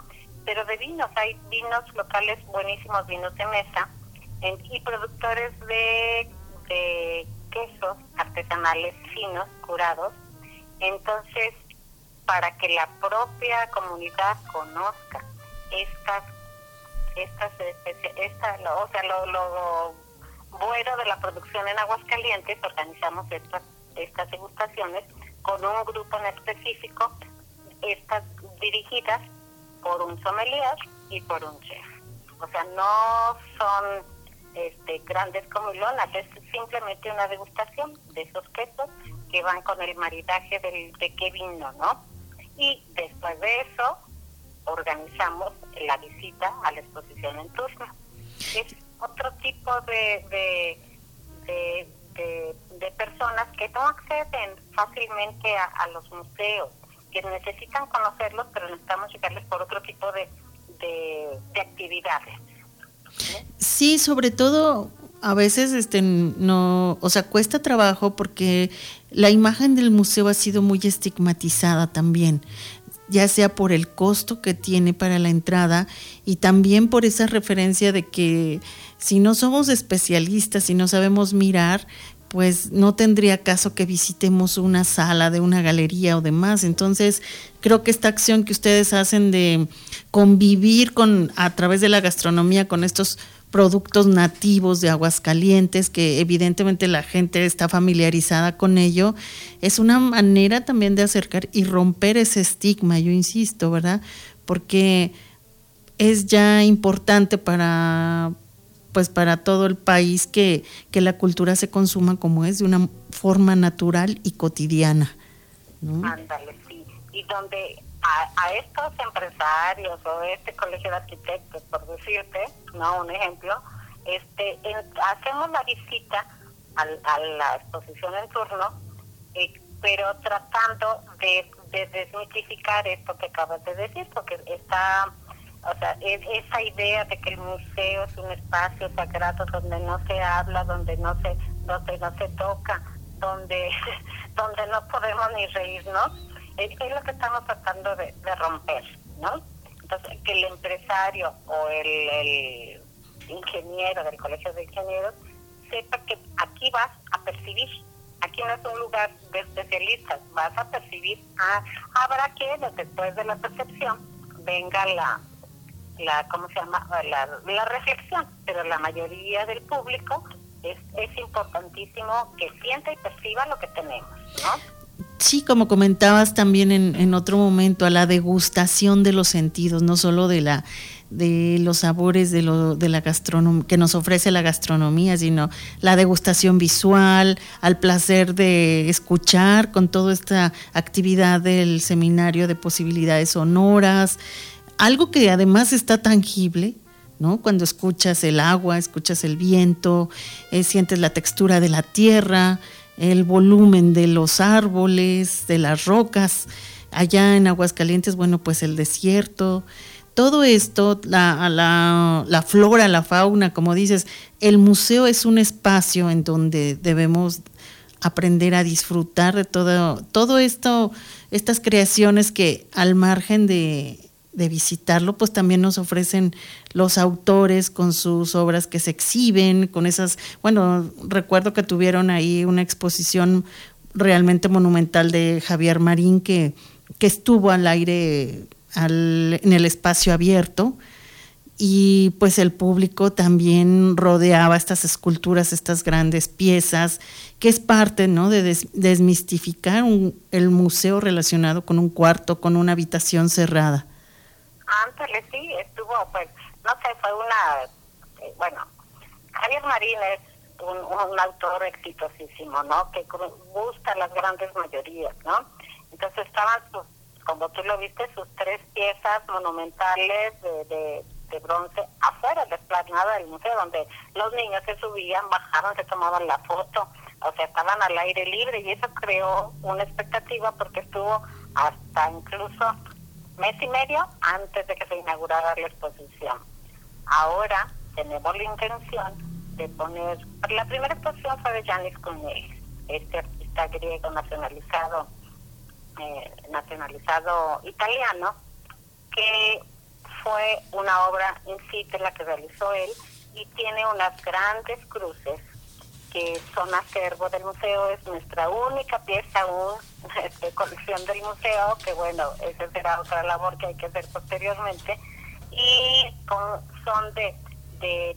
pero de vinos. Hay vinos locales buenísimos, vinos de mesa, y productores de de quesos artesanales finos, curados. Entonces, para que la propia comunidad conozca estas, estas esta, o sea, lo, lo bueno de la producción en Aguascalientes, organizamos estas, estas degustaciones con un grupo en específico, estas dirigidas por un sommelier y por un chef. O sea, no son este, grandes comilonas, es simplemente una degustación de esos quesos que van con el maridaje del, de qué vino, ¿no? Y después de eso organizamos la visita a la exposición en turno. Es otro tipo de, de, de, personas que no acceden fácilmente a, los museos, que necesitan conocerlos, pero necesitamos llegarles por otro tipo de, de, actividades. Sí, sobre todo a veces este no, o sea, cuesta trabajo porque la imagen del museo ha sido muy estigmatizada también, ya sea por el costo que tiene para la entrada y también por esa referencia de que si no somos especialistas y no sabemos mirar, pues no tendría caso que visitemos una sala de una galería o demás. Entonces, creo que esta acción que ustedes hacen de convivir con a través de la gastronomía con estos productos nativos de Aguascalientes, que evidentemente la gente está familiarizada con ello, es una manera también de acercar y romper ese estigma, yo insisto, ¿verdad? Porque es ya importante para pues para todo el país que, que la cultura se consuma como es, de una forma natural y cotidiana. Ándale, sí. Y donde a, estos empresarios o este colegio de arquitectos, por decirte, no un ejemplo, este hacemos la visita a la exposición en turno, eh, pero tratando de, de desmitificar esto que acabas de decir, porque está o sea, es esa idea de que el museo es un espacio sagrado donde no se habla, donde no se, donde no se toca, donde, [LAUGHS] donde no podemos ni reírnos, es, es lo que estamos tratando de, romper, ¿no? Entonces, que el empresario o el, ingeniero del colegio de ingenieros sepa que aquí vas a percibir, aquí no es un lugar de especialistas, vas a percibir, ah, habrá que después de la percepción venga la la ¿cómo se llama? La, la reflexión, pero la mayoría del público es, es importantísimo que sienta y perciba lo que tenemos, ¿no? Sí, como comentabas también en, en otro momento, a la degustación de los sentidos, no solo de la de los sabores de, lo, de la gastronomía que nos ofrece la gastronomía, sino la degustación visual, al placer de escuchar con toda esta actividad del seminario de posibilidades sonoras, algo que además está tangible, ¿no? Cuando escuchas el agua, escuchas el viento, eh, sientes la textura de la tierra, el volumen de los árboles, de las rocas. Allá en Aguascalientes, bueno, pues el desierto. Todo esto, la, la, la flora, la fauna, como dices, el museo es un espacio en donde debemos aprender a disfrutar de todo, todo esto, estas creaciones que al margen de de visitarlo, pues también nos ofrecen los autores con sus obras que se exhiben, con esas, bueno, recuerdo que tuvieron ahí una exposición realmente monumental de Javier Marín que, que estuvo al aire en el espacio abierto y pues el público también rodeaba estas esculturas, estas grandes piezas, que es parte ¿no? de desmistificar el museo relacionado con un cuarto, con una habitación cerrada. Ándale, sí, estuvo, pues, no sé, fue una, eh, bueno, Javier Marín es un, autor exitosísimo, ¿no? Que gusta las grandes mayorías, ¿no? Entonces estaban sus, como tú lo viste, sus tres piezas monumentales de, de, bronce afuera de la esplanada del museo, donde los niños se subían, bajaban, se tomaban la foto, o sea, estaban al aire libre y eso creó una expectativa porque estuvo hasta incluso mes y medio antes de que se inaugurara la exposición. Ahora tenemos la intención de poner, la primera exposición fue de Janis Kunielis, este artista griego nacionalizado, eh, nacionalizado italiano, que fue una obra in situ la que realizó él y tiene unas grandes cruces que son acervo del museo, es nuestra única pieza aún [LAUGHS] colección del museo, que bueno, esa será otra labor que hay que hacer posteriormente, y son de,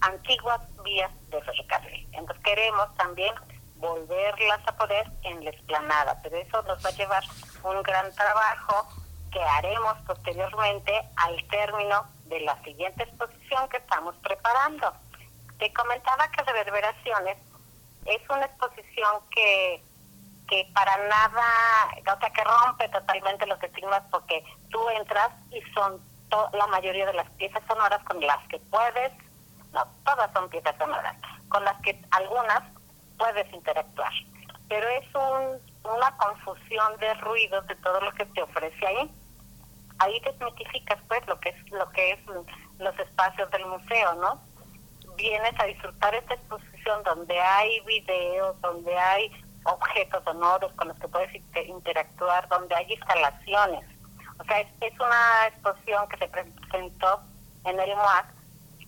antiguas vías de ferrocarril. Entonces queremos también volverlas a poner en la explanada. Pero eso nos va a llevar un gran trabajo que haremos posteriormente al término de la siguiente exposición que estamos preparando. Te comentaba que Reverberaciones es una exposición que, que para nada, o sea, que rompe totalmente los estigmas porque tú entras y son la mayoría de las piezas sonoras con las que puedes, no, todas son piezas sonoras, con las que algunas puedes interactuar. Pero es un, una confusión de ruidos de todo lo que te ofrece ahí. Ahí desmitificas pues lo que es lo que es los espacios del museo, ¿no? Vienes a disfrutar esta exposición donde hay videos, donde hay objetos sonoros con los que puedes interactuar, donde hay instalaciones. O sea, es, una exposición que se presentó en el MOAC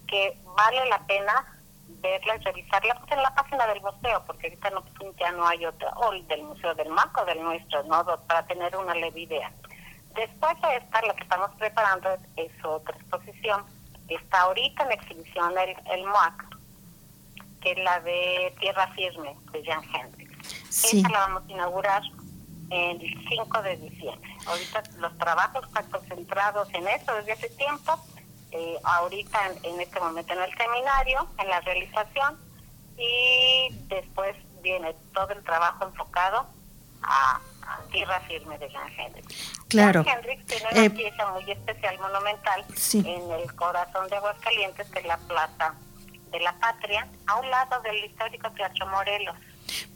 que vale la pena verla y revisarla pues, en la página del museo, porque ahorita no, ya no hay otra, o del Museo del MAC o del nuestro, ¿no? Para tener una leve idea. Después de esta, lo que estamos preparando es, otra exposición. Está ahorita en exhibición el, el MOAC, que es la de Tierra Firme, de Jan Hendrix. Sí. Esta la vamos a inaugurar el 5 de diciembre. Ahorita los trabajos están concentrados en eso desde hace tiempo eh, ahorita en, este momento en el seminario, en la realización, y después viene todo el trabajo enfocado a, tierra firme de Jan Hendrix. Claro. Jan Hendrix tiene una eh, pieza muy especial, monumental, en el corazón de Aguascalientes, que es la Plaza de la Patria, a un lado del histórico Teatro Morelos.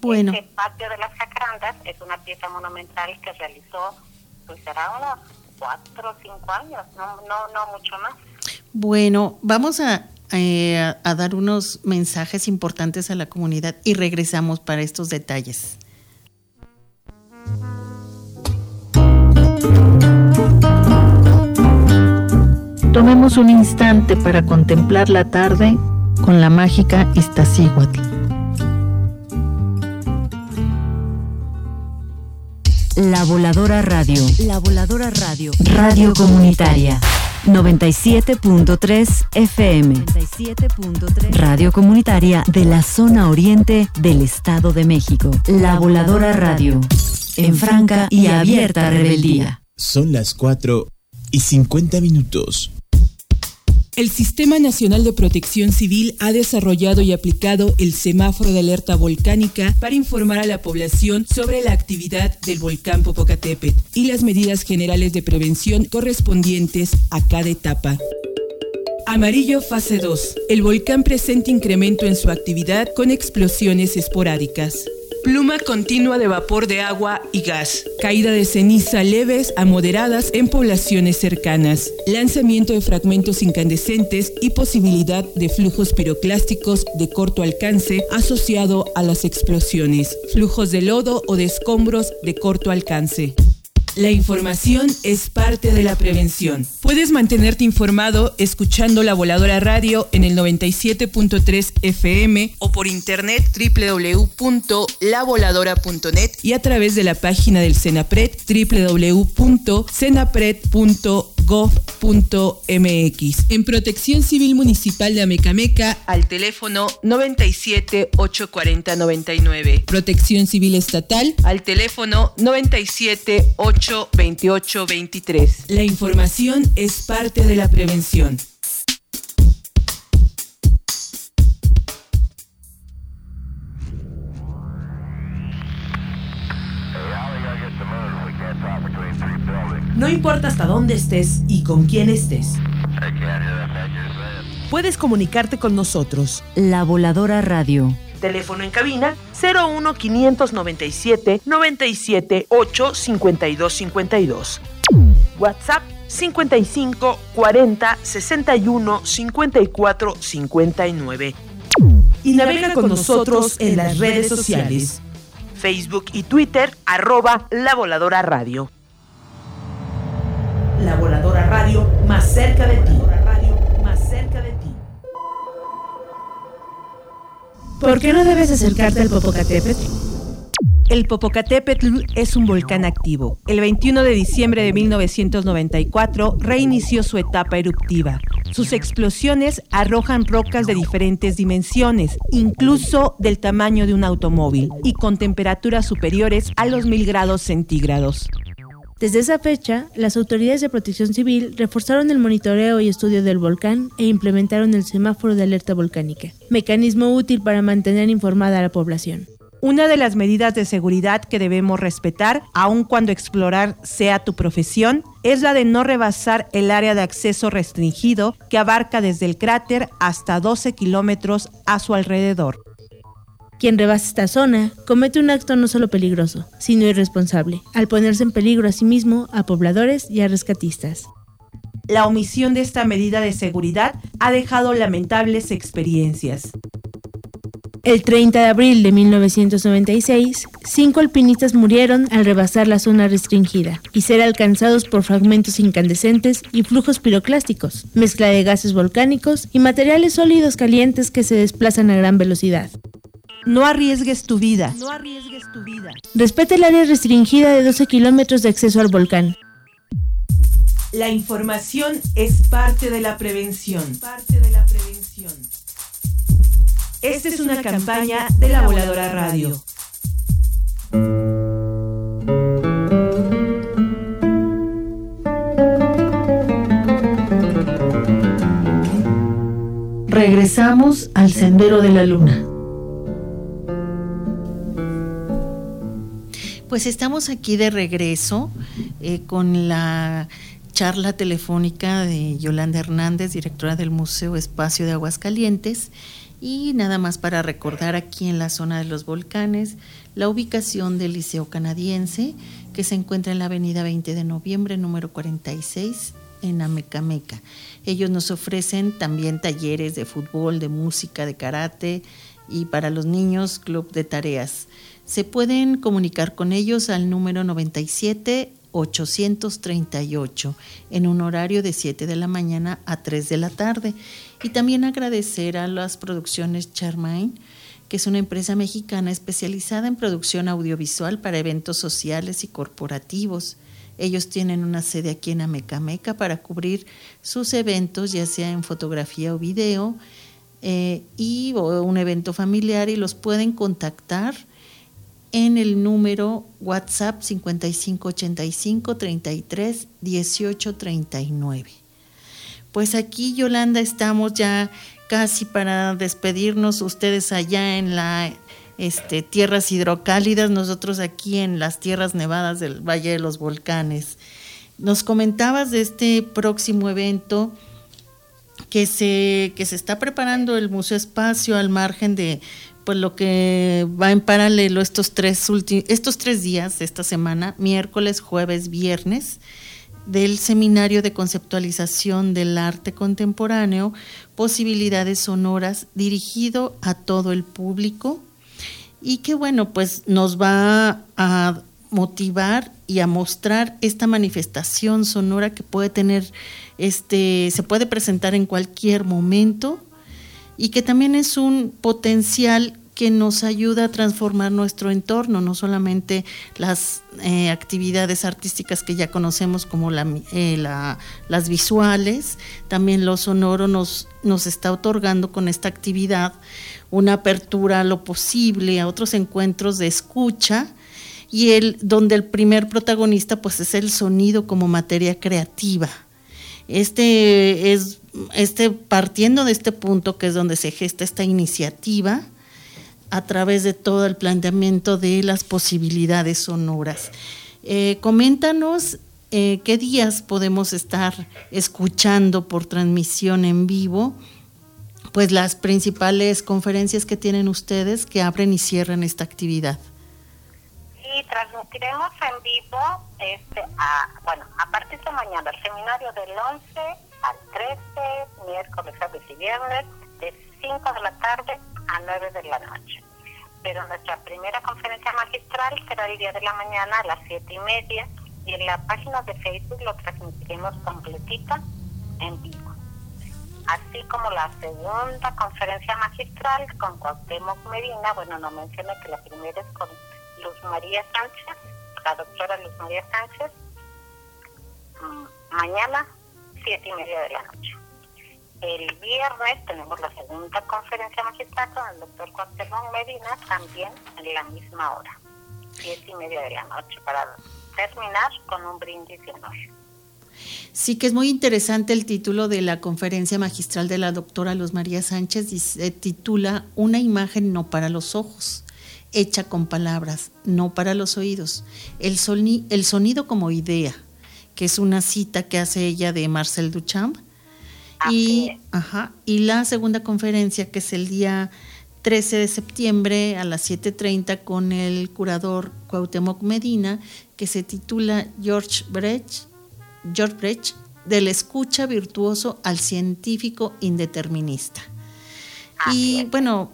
Bueno. Este patio de las Jacarandas es una pieza monumental que realizó, pues será unos cuatro o cinco años, no, no, no mucho más. Bueno, vamos eh, a, a, dar unos mensajes importantes a la comunidad y regresamos para estos detalles. Tomemos un instante para contemplar la tarde con la mágica Iztaccíhuatl. La Voladora Radio. La Voladora Radio. Radio Comunitaria. 97.3 FM. 97.3 Radio Comunitaria de la zona oriente del Estado de México. La Voladora Radio. En franca y abierta rebeldía. Son las 4 y 50 minutos. El Sistema Nacional de Protección Civil ha desarrollado y aplicado el semáforo de alerta volcánica para informar a la población sobre la actividad del volcán Popocatépetl y las medidas generales de prevención correspondientes a cada etapa. Amarillo fase 2. El volcán presenta incremento en su actividad con explosiones esporádicas. Pluma continua de vapor de agua y gas. Caída de ceniza leves a moderadas en poblaciones cercanas. Lanzamiento de fragmentos incandescentes y posibilidad de flujos piroclásticos de corto alcance asociado a las explosiones. Flujos de lodo o de escombros de corto alcance. La información es parte de la prevención. Puedes mantenerte informado escuchando La Voladora Radio en el 97.3 FM o por internet www.lavoladora.net y a través de la página del Senapred www.senapred.org gov.mx. En Protección Civil Municipal de Amecameca al teléfono 97 840 99. Protección Civil Estatal al teléfono 97 828 23. La información es parte de la prevención. No importa hasta dónde estés y con quién estés. Puedes comunicarte con nosotros. La Voladora Radio. Teléfono en cabina 01 597 97 8 52 52. WhatsApp 55 40 61 54 59. Y navega con nosotros en las redes sociales. Facebook y Twitter, arroba La Voladora Radio. Más cerca de ti. más cerca de ti. ¿Por qué no debes acercarte al Popocatépetl? El Popocatépetl es un volcán activo. El 21 de diciembre de 1994 reinició su etapa eruptiva. Sus explosiones arrojan rocas de diferentes dimensiones, incluso del tamaño de un automóvil, y con temperaturas superiores a los mil grados centígrados. Desde esa fecha, las autoridades de protección civil reforzaron el monitoreo y estudio del volcán e implementaron el semáforo de alerta volcánica, mecanismo útil para mantener informada a la población. Una de las medidas de seguridad que debemos respetar, aun cuando explorar sea tu profesión, es la de no rebasar el área de acceso restringido que abarca desde el cráter hasta 12 kilómetros a su alrededor. Quien rebasa esta zona comete un acto no solo peligroso, sino irresponsable, al ponerse en peligro a sí mismo, a pobladores y a rescatistas. La omisión de esta medida de seguridad ha dejado lamentables experiencias. El 30 de abril de 1996, cinco alpinistas murieron al rebasar la zona restringida y ser alcanzados por fragmentos incandescentes y flujos piroclásticos, mezcla de gases volcánicos y materiales sólidos calientes que se desplazan a gran velocidad. No arriesgues tu vida. No arriesgues tu vida. Respeta el área restringida de 12 kilómetros de acceso al volcán. La información es parte de la prevención. Parte de la prevención. Esta es una campaña de la Voladora Radio. Regresamos al Sendero de la Luna. Pues estamos aquí de regreso eh, con la charla telefónica de Yolanda Hernández, directora del Museo Espacio de Aguascalientes. Y nada más para recordar aquí en la zona de los volcanes la ubicación del Liceo Canadiense, que se encuentra en la avenida 20 de noviembre, número 46, en Amecameca. Ellos nos ofrecen también talleres de fútbol, de música, de karate y para los niños, club de tareas. Se pueden comunicar con ellos al número 97 838 en un horario de 7 de la mañana a 3 de la tarde. Y también agradecer a las producciones Charmaine, que es una empresa mexicana especializada en producción audiovisual para eventos sociales y corporativos. Ellos tienen una sede aquí en Amecameca para cubrir sus eventos, ya sea en fotografía o video, eh, y o un evento familiar, y los pueden contactar en el número WhatsApp 5585 33 18 39. Pues aquí, Yolanda, estamos ya casi para despedirnos, ustedes allá en las este, tierras hidrocálidas, nosotros aquí en las tierras nevadas del Valle de los Volcanes. Nos comentabas de este próximo evento que se, que se está preparando el Museo Espacio al margen de pues lo que va en paralelo estos tres, estos tres días de esta semana, miércoles, jueves, viernes, del Seminario de Conceptualización del Arte Contemporáneo, Posibilidades Sonoras, dirigido a todo el público y que bueno, pues nos va a motivar y a mostrar esta manifestación sonora que puede tener, este, se puede presentar en cualquier momento y que también es un potencial que nos ayuda a transformar nuestro entorno, no solamente las eh, actividades artísticas que ya conocemos como eh, las visuales, también lo sonoro nos, nos está otorgando con esta actividad una apertura a lo posible, a otros encuentros de escucha y el, donde el primer protagonista pues es el sonido como materia creativa. Este es este, partiendo de este punto que es donde se gesta esta iniciativa, a través de todo el planteamiento de las posibilidades sonoras. Eh, coméntanos eh, qué días podemos estar escuchando por transmisión en vivo, pues las principales conferencias que tienen ustedes que abren y cierran esta actividad. Sí, transmitiremos en vivo, este, bueno, a partir de mañana, el seminario del 11 al 13, miércoles, jueves y viernes, de 5 de la tarde a 9 de la noche. Pero nuestra primera conferencia magistral será el día de la mañana a las 7 y media y en la página de Facebook lo transmitiremos completita en vivo. Así como la segunda conferencia magistral con Cuauhtémoc Medina, bueno, no mencioné que la primera es con Luz María Sánchez, la doctora Luz María Sánchez, mm, mañana siete y media de la noche. El viernes tenemos la segunda conferencia magistral con el doctor Cuauhtémoc Medina, también en la misma hora, diez y media de la noche, para terminar con un brindis de honor. Sí, que es muy interesante el título de la conferencia magistral de la doctora Luz María Sánchez se titula Una imagen no para los ojos, hecha con palabras, no para los oídos. El sonido como idea, que es una cita que hace ella de Marcel Duchamp y, ajá, y la segunda conferencia, que es el día 13 de septiembre a las 7.30 con el curador Cuauhtémoc Medina, que se titula George Brecht, George Brecht, del escucha virtuoso al científico indeterminista. y bueno,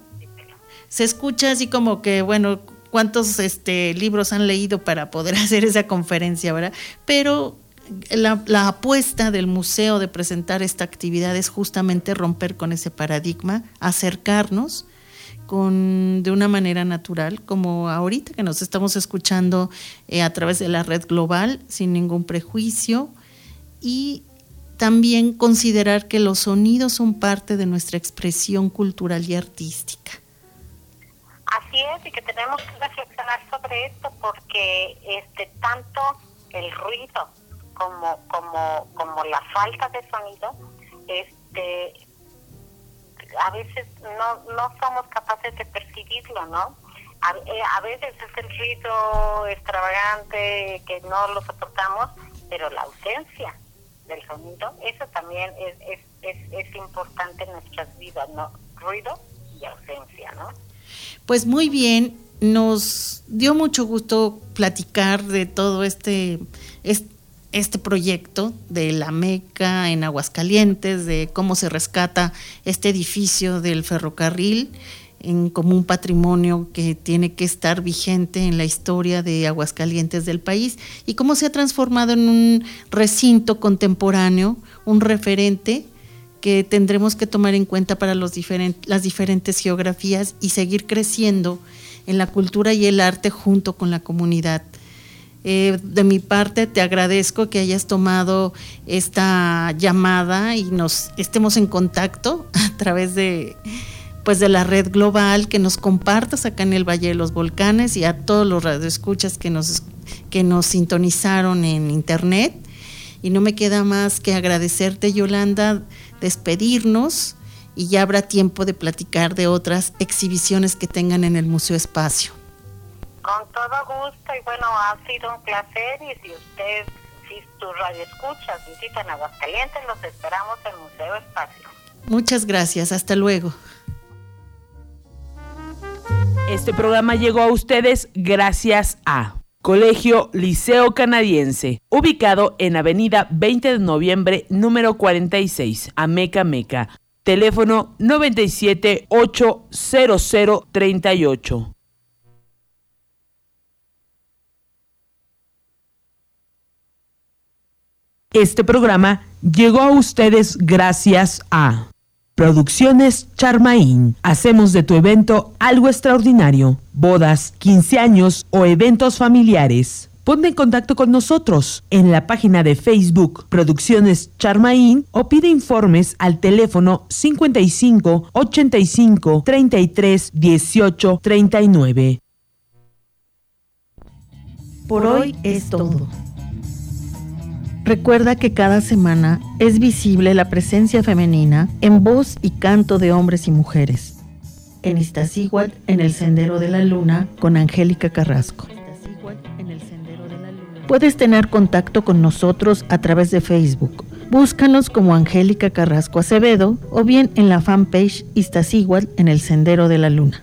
se escucha así como que, bueno, cuántos este, libros han leído para poder [LAUGHS] hacer esa conferencia, ¿verdad? Pero la, apuesta del museo de presentar esta actividad es justamente romper con ese paradigma, acercarnos con, de una manera natural, como ahorita que nos estamos escuchando eh, a través de la red global, sin ningún prejuicio, y también considerar que los sonidos son parte de nuestra expresión cultural y artística. Así es, y que tenemos que reflexionar sobre esto porque este tanto el ruido como, como, como la falta de sonido, este, a veces no, no somos capaces de percibirlo, ¿no? A, eh, a, veces es el ruido extravagante que no lo soportamos, pero la ausencia del sonido, eso también es, es, es, es importante en nuestras vidas, ¿no? Ruido y ausencia, ¿no? Pues muy bien, nos dio mucho gusto platicar de todo este este proyecto de la Meca en Aguascalientes, de cómo se rescata este edificio del ferrocarril en, como un patrimonio que tiene que estar vigente en la historia de Aguascalientes del país y cómo se ha transformado en un recinto contemporáneo, un referente que tendremos que tomar en cuenta para las diferentes geografías y seguir creciendo en la cultura y el arte junto con la comunidad eh, de mi parte, te agradezco que hayas tomado esta llamada y nos estemos en contacto [LAUGHS] a través de pues de la red global, que nos compartas acá en el Valle de los Volcanes y a todos los radioescuchas que nos, que nos sintonizaron en internet. Y no me queda más que agradecerte, Yolanda, despedirnos y ya habrá tiempo de platicar de otras exhibiciones que tengan en el Museo Espacio. Con todo gusto y bueno, ha sido un placer y si usted, si tu radio escuchas, visitan Aguascalientes, los esperamos en Museo Espacio. Muchas gracias, hasta luego. Este programa llegó a ustedes gracias a Colegio Liceo Canadiense, ubicado en Avenida 20 de Noviembre, número 46, Ameca Meca. Teléfono 97 800 38. Este programa llegó a ustedes gracias a Producciones Charmaín. Hacemos de tu evento algo extraordinario. Bodas, 15 años o eventos familiares. Ponte en contacto con nosotros en la página de Facebook Producciones Charmaín o pide informes al teléfono 55 85 33 18 39. Por hoy es todo. Recuerda que cada semana es visible la presencia femenina en voz y canto de hombres y mujeres. En Iztaccíhuatl, en el Sendero de la Luna, con Angélica Carrasco. Puedes tener contacto con nosotros a través de Facebook. Búscanos como Angélica Carrasco Acevedo o bien en la fanpage Iztaccíhuatl en el Sendero de la Luna.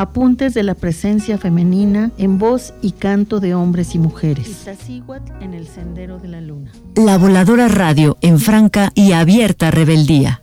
Apuntes de la presencia femenina en voz y canto de hombres y mujeres. en el sendero de la luna. La Voladora Radio en franca y abierta rebeldía.